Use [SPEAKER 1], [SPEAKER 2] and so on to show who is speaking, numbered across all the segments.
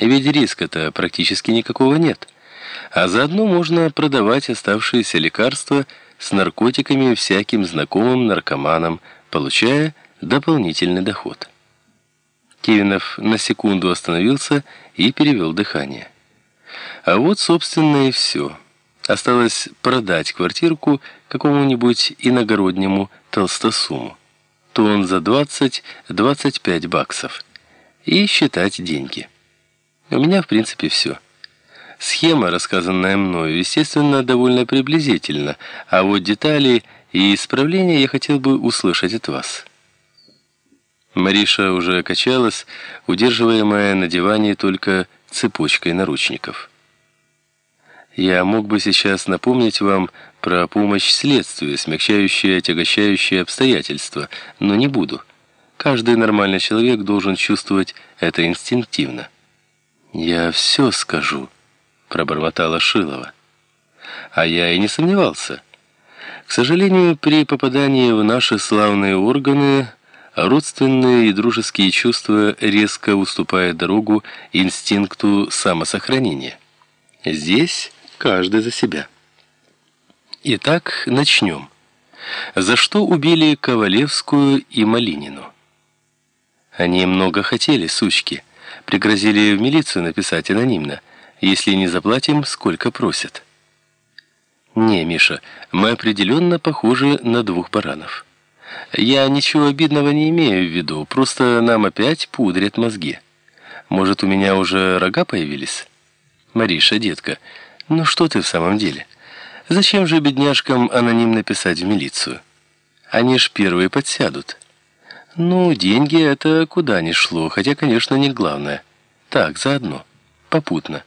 [SPEAKER 1] Ведь риска-то практически никакого нет. А заодно можно продавать оставшиеся лекарства с наркотиками всяким знакомым наркоманам, получая дополнительный доход. Кивинов на секунду остановился и перевел дыхание. А вот, собственно, и все. Осталось продать квартирку какому-нибудь иногороднему толстосуму. То он за 20-25 баксов. И считать деньги. У меня, в принципе, все. Схема, рассказанная мною, естественно, довольно приблизительно, а вот детали и исправления я хотел бы услышать от вас. Мариша уже качалась, удерживаемая на диване только цепочкой наручников. Я мог бы сейчас напомнить вам про помощь следствию, смягчающие, отягощающие обстоятельства, но не буду. Каждый нормальный человек должен чувствовать это инстинктивно. «Я все скажу», — пробормотала Шилова. А я и не сомневался. К сожалению, при попадании в наши славные органы родственные и дружеские чувства резко уступают дорогу инстинкту самосохранения. Здесь каждый за себя. Итак, начнем. За что убили Ковалевскую и Малинину? Они много хотели, сучки. Пригрозили в милицию написать анонимно. Если не заплатим, сколько просят. Не, Миша, мы определенно похожи на двух баранов. Я ничего обидного не имею в виду, просто нам опять пудрят мозги. Может, у меня уже рога появились? Мариша, детка, ну что ты в самом деле? Зачем же бедняжкам анонимно писать в милицию? Они ж первые подсядут. Ну, деньги это куда ни шло, хотя, конечно, не главное. Так, заодно. Попутно.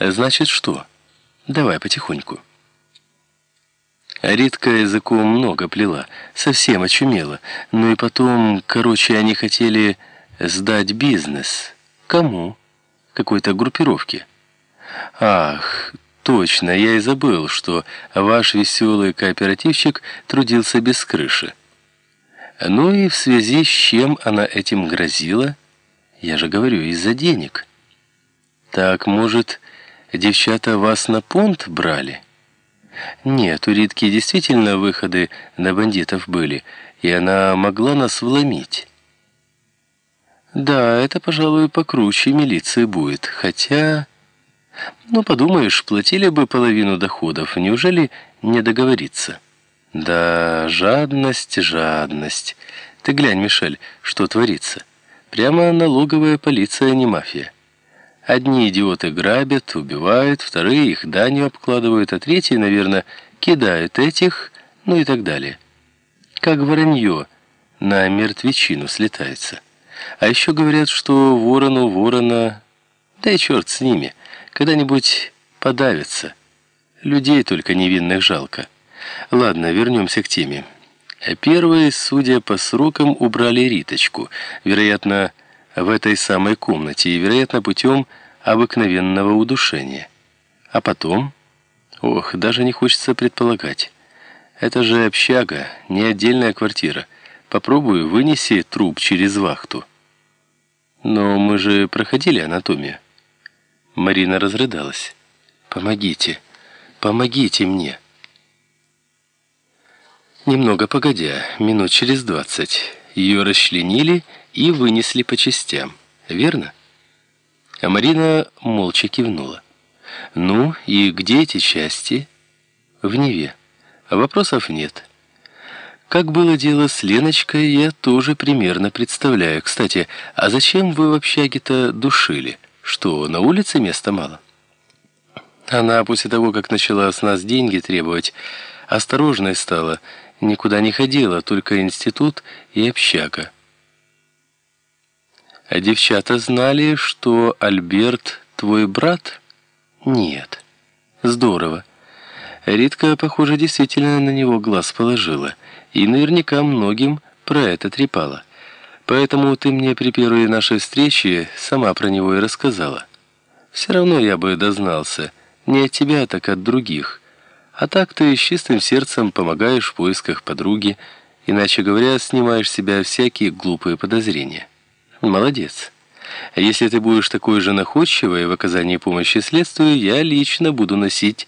[SPEAKER 1] Значит, что? Давай потихоньку. Ритка языком много плела, совсем очумела. Ну и потом, короче, они хотели сдать бизнес. Кому? Какой-то группировке. Ах, точно, я и забыл, что ваш веселый кооперативчик трудился без крыши. Ну и в связи с чем она этим грозила? Я же говорю, из-за денег. Так, может, девчата вас на понт брали? Нет, у Ритки действительно выходы на бандитов были, и она могла нас вломить. Да, это, пожалуй, покруче милиции будет, хотя... Ну, подумаешь, платили бы половину доходов, неужели не договориться? Да, жадность, жадность. Ты глянь, Мишель, что творится. Прямо налоговая полиция, а не мафия. Одни идиоты грабят, убивают, вторые их данью обкладывают, а третьи, наверное, кидают этих, ну и так далее. Как воронье на мертвечину слетается. А еще говорят, что ворону ворона... Да и черт с ними, когда-нибудь подавятся. Людей только невинных жалко. Ладно, вернемся к теме. Первые, судя по срокам, убрали Риточку. Вероятно, в этой самой комнате и, вероятно, путем обыкновенного удушения. А потом... Ох, даже не хочется предполагать. Это же общага, не отдельная квартира. Попробую, вынеси труп через вахту. Но мы же проходили анатомию. Марина разрыдалась. «Помогите, помогите мне». Немного погодя, минут через двадцать, ее расчленили и вынесли по частям. Верно? А Марина молча кивнула. Ну, и где эти части? В Неве. Вопросов нет. Как было дело с Леночкой, я тоже примерно представляю. Кстати, а зачем вы в общаге-то душили? Что, на улице места мало? Она после того, как начала с нас деньги требовать, осторожной стала, никуда не ходила, только институт и общага. А девчата знали, что Альберт твой брат? Нет. Здорово. Ритка, похоже, действительно на него глаз положила. И наверняка многим про это трепала. Поэтому ты мне при первой нашей встрече сама про него и рассказала. Все равно я бы дознался. Не от тебя, так от других. А так ты с чистым сердцем помогаешь в поисках подруги, иначе говоря, снимаешь с себя всякие глупые подозрения. Молодец. Если ты будешь такой же находчивой в оказании помощи следствию, я лично буду носить